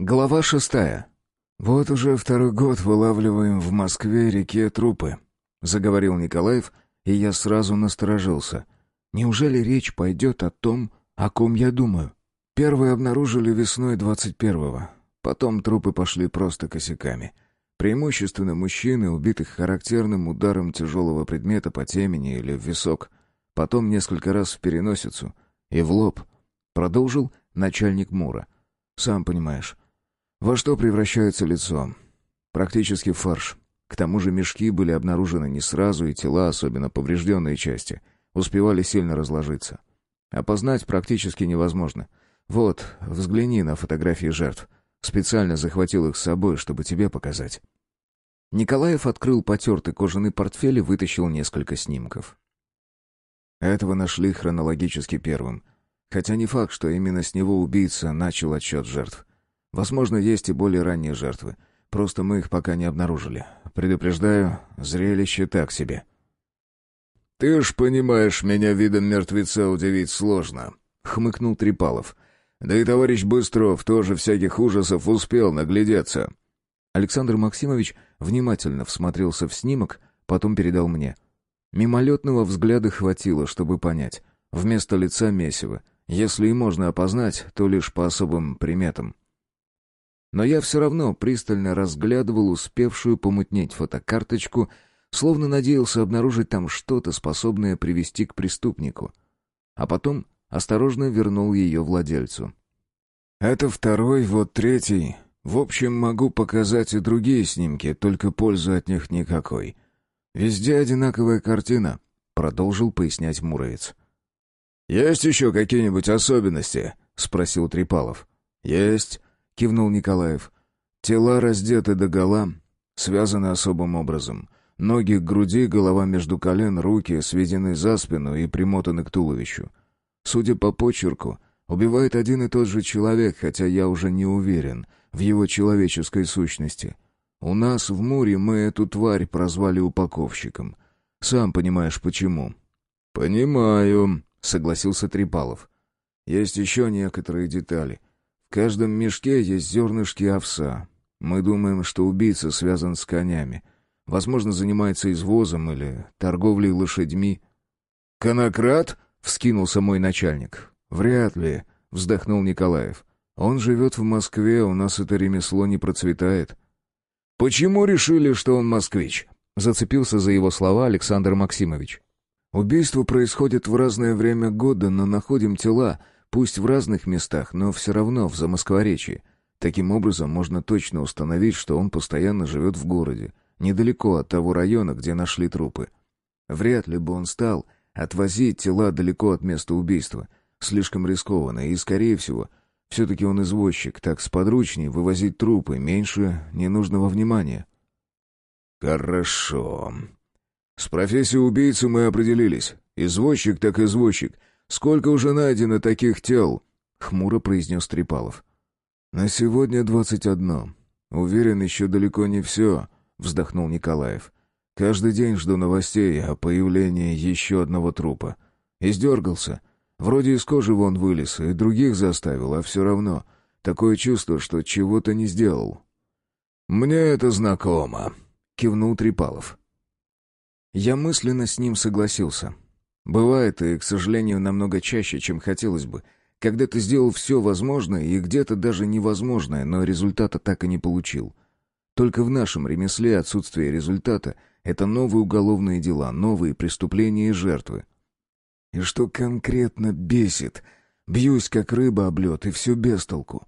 Глава шестая. «Вот уже второй год вылавливаем в Москве реке трупы», — заговорил Николаев, и я сразу насторожился. «Неужели речь пойдет о том, о ком я думаю?» Первые обнаружили весной двадцать первого. Потом трупы пошли просто косяками. Преимущественно мужчины, убитых характерным ударом тяжелого предмета по темени или в висок. Потом несколько раз в переносицу и в лоб. Продолжил начальник Мура. «Сам понимаешь, во что превращается лицо? Практически фарш. К тому же мешки были обнаружены не сразу, и тела, особенно поврежденные части, успевали сильно разложиться. Опознать практически невозможно. Вот, взгляни на фотографии жертв. Специально захватил их с собой, чтобы тебе показать. Николаев открыл потертый кожаный портфель и вытащил несколько снимков. Этого нашли хронологически первым. Хотя не факт, что именно с него убийца начал отсчет жертв. Возможно, есть и более ранние жертвы. Просто мы их пока не обнаружили. Предупреждаю, зрелище так себе. «Ты ж понимаешь, меня видом мертвеца удивить сложно», — хмыкнул Трипалов. «Да и товарищ Быстров тоже всяких ужасов успел наглядеться». Александр Максимович внимательно всмотрелся в снимок, потом передал мне. Мимолетного взгляда хватило, чтобы понять. Вместо лица месиво. Если и можно опознать, то лишь по особым приметам. Но я все равно пристально разглядывал успевшую помутнеть фотокарточку, словно надеялся обнаружить там что-то, способное привести к преступнику. А потом осторожно вернул ее владельцу. «Это второй, вот третий. В общем, могу показать и другие снимки, только пользы от них никакой. Везде одинаковая картина», — продолжил пояснять Муровец. «Есть еще какие-нибудь особенности?» — спросил Трипалов. «Есть. — кивнул Николаев. «Тела раздеты догола, связаны особым образом. Ноги к груди, голова между колен, руки сведены за спину и примотаны к туловищу. Судя по почерку, убивает один и тот же человек, хотя я уже не уверен в его человеческой сущности. У нас в Муре мы эту тварь прозвали упаковщиком. Сам понимаешь, почему». «Понимаю», — согласился Трипалов. «Есть еще некоторые детали» каждом мешке есть зернышки овса. Мы думаем, что убийца связан с конями. Возможно, занимается извозом или торговлей лошадьми. «Конократ?» — вскинулся мой начальник. «Вряд ли», — вздохнул Николаев. «Он живет в Москве, у нас это ремесло не процветает». «Почему решили, что он москвич?» — зацепился за его слова Александр Максимович. «Убийства происходят в разное время года, но находим тела, Пусть в разных местах, но все равно в Замоскворечье. Таким образом, можно точно установить, что он постоянно живет в городе, недалеко от того района, где нашли трупы. Вряд ли бы он стал отвозить тела далеко от места убийства. Слишком рискованно, и, скорее всего, все-таки он извозчик, так сподручнее вывозить трупы, меньше ненужного внимания. «Хорошо. С профессией убийцы мы определились. Извозчик так извозчик. Сколько уже найдено таких тел?» — хмуро произнес Трипалов. «На сегодня двадцать одно. Уверен, еще далеко не все», — вздохнул Николаев. «Каждый день жду новостей о появлении еще одного трупа. Издергался. Вроде из кожи вон вылез и других заставил, а все равно. Такое чувство, что чего-то не сделал». «Мне это знакомо», — кивнул Трипалов. Я мысленно с ним согласился. Бывает, и, к сожалению, намного чаще, чем хотелось бы, когда ты сделал все возможное и где-то даже невозможное, но результата так и не получил. Только в нашем ремесле отсутствие результата — это новые уголовные дела, новые преступления и жертвы. И что конкретно бесит? Бьюсь, как рыба об лед, и все без толку.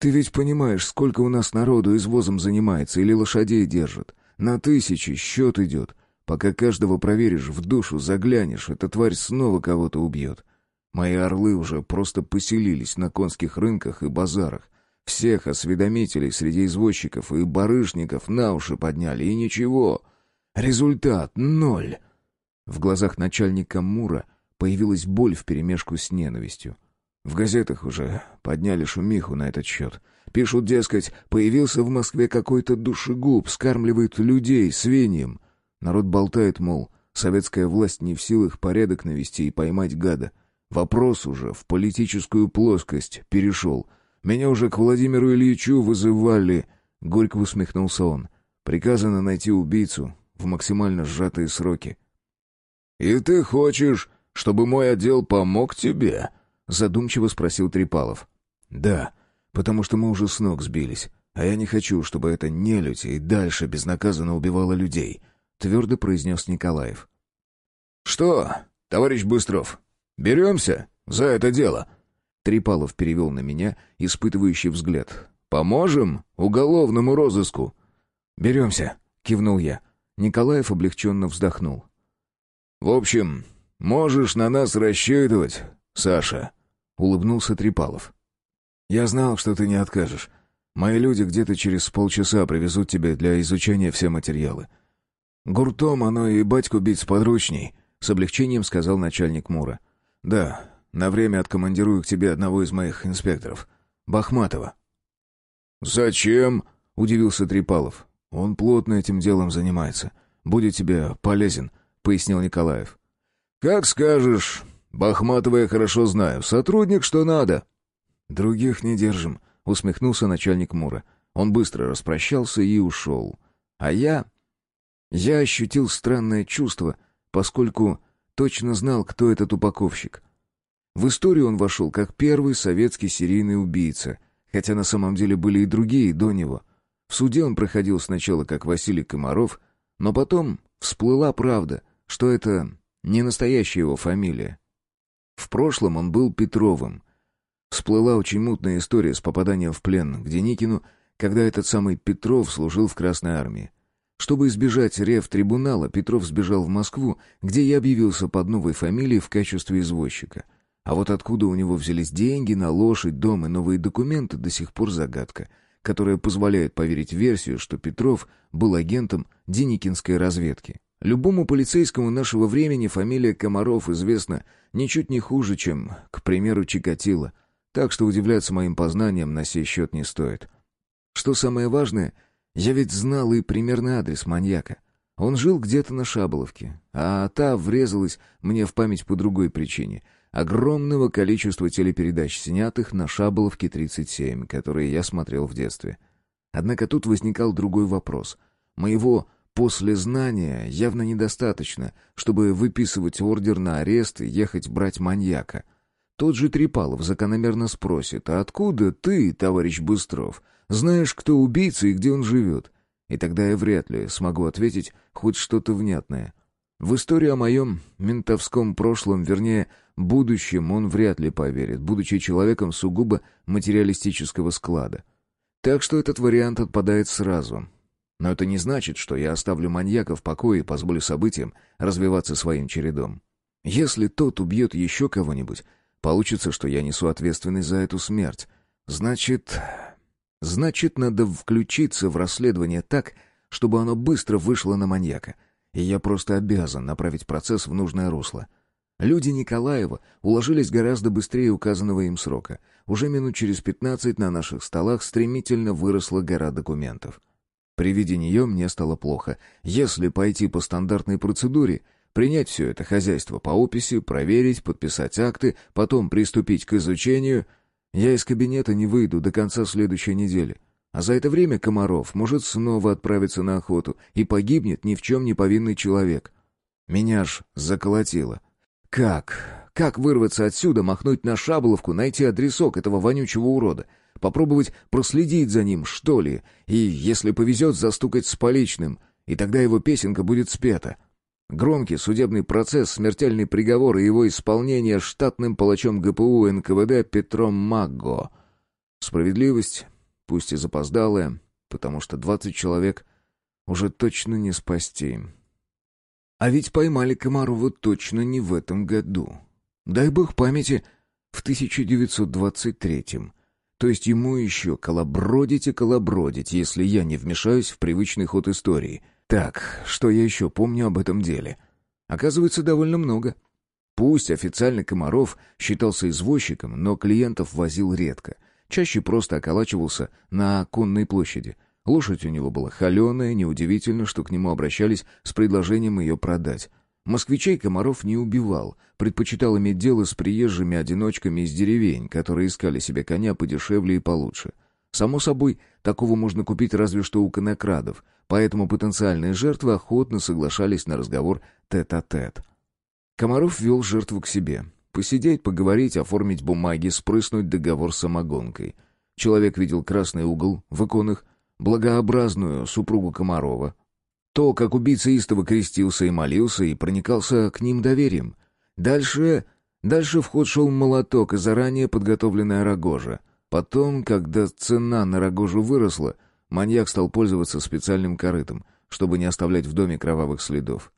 Ты ведь понимаешь, сколько у нас народу извозом занимается или лошадей держит. На тысячи счет идет — Пока каждого проверишь, в душу заглянешь, эта тварь снова кого-то убьет. Мои орлы уже просто поселились на конских рынках и базарах. Всех осведомителей среди извозчиков и барышников на уши подняли, и ничего. Результат — ноль. В глазах начальника Мура появилась боль вперемешку с ненавистью. В газетах уже подняли шумиху на этот счет. Пишут, дескать, появился в Москве какой-то душегуб, скармливает людей свиньям. Народ болтает, мол, советская власть не в силах порядок навести и поймать гада. Вопрос уже в политическую плоскость перешел. Меня уже к Владимиру Ильичу вызывали...» Горько усмехнулся он. «Приказано найти убийцу в максимально сжатые сроки». «И ты хочешь, чтобы мой отдел помог тебе?» Задумчиво спросил Трипалов. «Да, потому что мы уже с ног сбились, а я не хочу, чтобы эта нелюдь и дальше безнаказанно убивала людей», твердо произнес Николаев. «Что, товарищ Быстров, беремся за это дело?» Трипалов перевел на меня испытывающий взгляд. «Поможем уголовному розыску?» «Беремся», — кивнул я. Николаев облегченно вздохнул. «В общем, можешь на нас рассчитывать, Саша», — улыбнулся Трипалов. «Я знал, что ты не откажешь. Мои люди где-то через полчаса привезут тебе для изучения все материалы. Гуртом оно и батьку бить сподручней», — с облегчением сказал начальник Мура. «Да, на время откомандирую к тебе одного из моих инспекторов. Бахматова». «Зачем?» — удивился Трипалов. «Он плотно этим делом занимается. Будет тебе полезен», — пояснил Николаев. «Как скажешь. Бахматова я хорошо знаю. Сотрудник что надо». «Других не держим», — усмехнулся начальник Мура. Он быстро распрощался и ушел. А я... Я ощутил странное чувство, поскольку точно знал, кто этот упаковщик. В историю он вошел как первый советский серийный убийца, хотя на самом деле были и другие до него. В суде он проходил сначала как Василий Комаров, но потом всплыла правда, что это не настоящая его фамилия. В прошлом он был Петровым. Всплыла очень мутная история с попаданием в плен к Деникину, когда этот самый Петров служил в Красной армии. Чтобы избежать рев трибунала, Петров сбежал в Москву, где и объявился под новой фамилией в качестве извозчика. А вот откуда у него взялись деньги на лошадь, дом и новые документы, до сих пор загадка, которая позволяет поверить версию, что Петров был агентом Деникинской разведки. Любому полицейскому нашего времени фамилия Комаров известна ничуть не хуже, чем, к примеру, Чикатило, так что удивляться моим познаниям на сей счет не стоит. Что самое важное, я ведь знал и примерный адрес маньяка. Он жил где-то на Шаболовке, а та врезалась мне в память по другой причине — огромного количества телепередач, снятых на Шаболовке 37, которые я смотрел в детстве. Однако тут возникал другой вопрос. Моего послезнания явно недостаточно, чтобы выписывать ордер на арест и ехать брать маньяка. Тот же Трипалов закономерно спросит, а откуда ты, товарищ Быстров, знаешь, кто убийца и где он живет? И тогда я вряд ли смогу ответить хоть что-то внятное. В историю о моем ментовском прошлом, вернее, будущем он вряд ли поверит, будучи человеком сугубо материалистического склада. Так что этот вариант отпадает сразу. Но это не значит, что я оставлю маньяка в покое и позволю событиям развиваться своим чередом. Если тот убьет еще кого-нибудь, получится, что я несу ответственность за эту смерть. Значит... Значит, надо включиться в расследование так, чтобы оно быстро вышло на маньяка. И я просто обязан направить процесс в нужное русло. Люди Николаева уложились гораздо быстрее указанного им срока. Уже минут через пятнадцать на наших столах стремительно выросла гора документов. При виде нее мне стало плохо. Если пойти по стандартной процедуре, принять все это хозяйство по описи, проверить, подписать акты, потом приступить к изучению, я из кабинета не выйду до конца следующей недели. А за это время Комаров может снова отправиться на охоту, и погибнет ни в чем не повинный человек. Меня ж заколотило. Как? Как вырваться отсюда, махнуть на Шаболовку, найти адресок этого вонючего урода? Попробовать проследить за ним, что ли? И, если повезет, застукать с поличным. И тогда его песенка будет спета. Громкий судебный процесс, смертельный приговор и его исполнение штатным палачом ГПУ НКВД Петром Магго. Справедливость, пусть и запоздалая, потому что двадцать человек уже точно не спасти. А ведь поймали Комарова точно не в этом году. Дай бог памяти, в 1923-м. То есть ему еще колобродить и колобродить, если я не вмешаюсь в привычный ход истории. Так, что я еще помню об этом деле? Оказывается, довольно много. Пусть официально Комаров считался извозчиком, но клиентов возил редко. Чаще просто околачивался на конной площади. Лошадь у него была холеная, неудивительно, что к нему обращались с предложением ее продать. Москвичей Комаров не убивал, предпочитал иметь дело с приезжими одиночками из деревень, которые искали себе коня подешевле и получше. Само собой, такого можно купить разве что у конокрадов, поэтому потенциальные жертвы охотно соглашались на разговор тет-а-тет. -тет. Комаров вел жертву к себе. Посидеть, поговорить, оформить бумаги, спрыснуть договор с самогонкой. Человек видел красный угол в иконах, благообразную супругу Комарова, то, как убийца истово крестился и молился, и проникался к ним доверием. Дальше... Дальше в ход шел молоток и заранее подготовленная рогожа. Потом, когда цена на рогожу выросла, маньяк стал пользоваться специальным корытом, чтобы не оставлять в доме кровавых следов.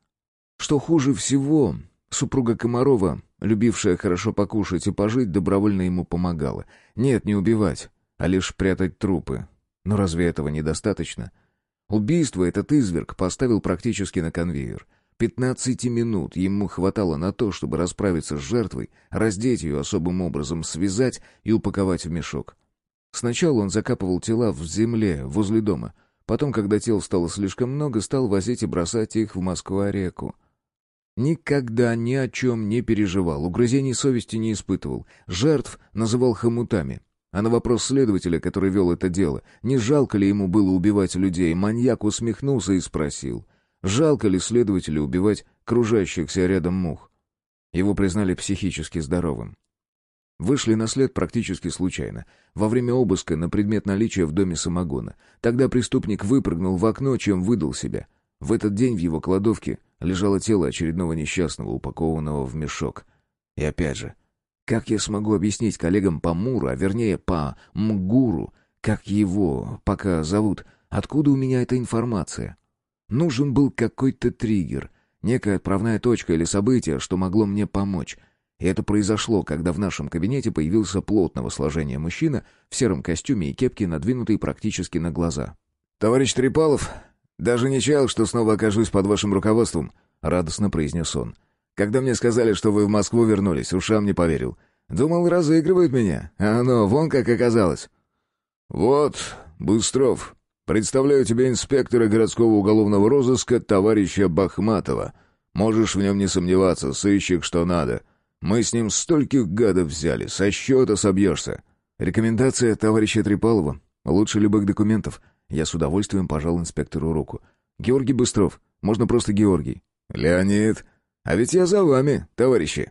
Что хуже всего, супруга Комарова, любившая хорошо покушать и пожить, добровольно ему помогала. Нет, не убивать, а лишь прятать трупы. Но разве этого недостаточно? — Убийство этот изверг поставил практически на конвейер. Пятнадцати минут ему хватало на то, чтобы расправиться с жертвой, раздеть ее особым образом, связать и упаковать в мешок. Сначала он закапывал тела в земле возле дома. Потом, когда тел стало слишком много, стал возить и бросать их в Москва-реку. Никогда ни о чем не переживал, угрызений совести не испытывал, жертв называл хомутами. А на вопрос следователя, который вел это дело, не жалко ли ему было убивать людей, маньяк усмехнулся и спросил, жалко ли следователю убивать кружащихся рядом мух. Его признали психически здоровым. Вышли на след практически случайно, во время обыска на предмет наличия в доме самогона. Тогда преступник выпрыгнул в окно, чем выдал себя. В этот день в его кладовке лежало тело очередного несчастного, упакованного в мешок. И опять же, как я смогу объяснить коллегам по Муру, а вернее по Мгуру, как его пока зовут, откуда у меня эта информация? Нужен был какой-то триггер, некая отправная точка или событие, что могло мне помочь. И это произошло, когда в нашем кабинете появился плотного сложения мужчина в сером костюме и кепке, надвинутой практически на глаза. «Товарищ Трипалов, даже не чаял, что снова окажусь под вашим руководством», — радостно произнес он. Когда мне сказали, что вы в Москву вернулись, ушам не поверил. Думал, разыгрывают меня, а оно вон как оказалось». «Вот, Быстров, представляю тебе инспектора городского уголовного розыска товарища Бахматова. Можешь в нем не сомневаться, сыщик что надо. Мы с ним стольких гадов взяли, со счета собьешься». «Рекомендация товарища Трипалова. Лучше любых документов». Я с удовольствием пожал инспектору руку. «Георгий Быстров. Можно просто Георгий». «Леонид», а ведь я за вами, товарищи».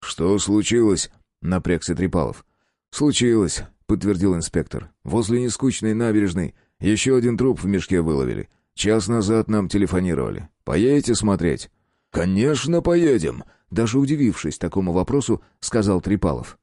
«Что случилось?» — напрягся Трипалов. «Случилось», — подтвердил инспектор. «Возле нескучной набережной еще один труп в мешке выловили. Час назад нам телефонировали. Поедете смотреть?» «Конечно, поедем!» Даже удивившись такому вопросу, сказал Трипалов.